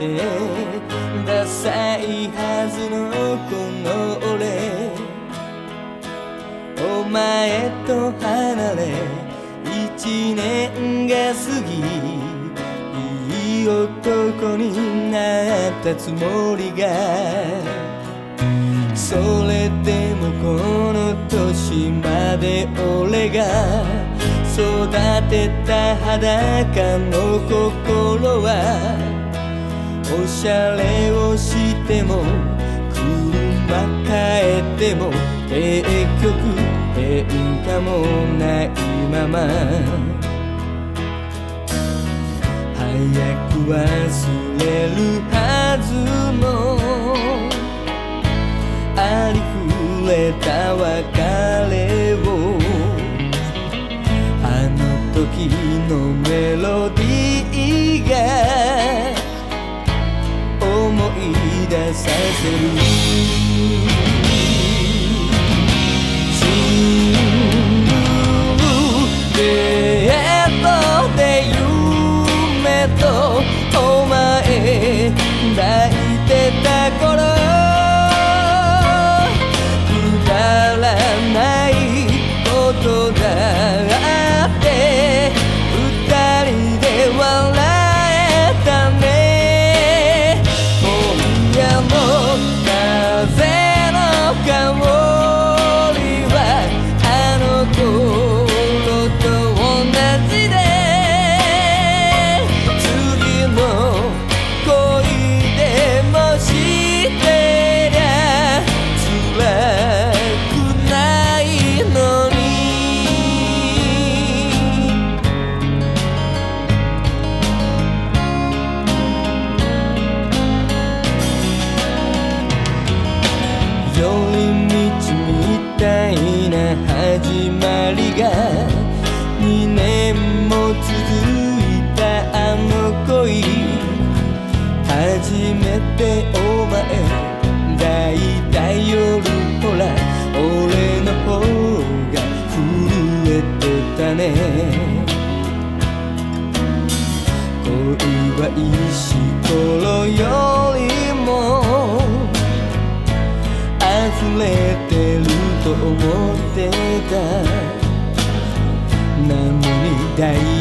てダサいはずのこの俺。お前と離れ一年が過ぎいい男になったつもりが。それでもこの年まで俺が育てた裸の心はおしゃれをしても車変えても結局変化もないまま。早く忘れるはずのありふれた別れ。出させる が2年も続いたあの恋初めてお前抱いた夜ほら俺の方が震えてたね恋は石ころよりも溢れてると思っ daí.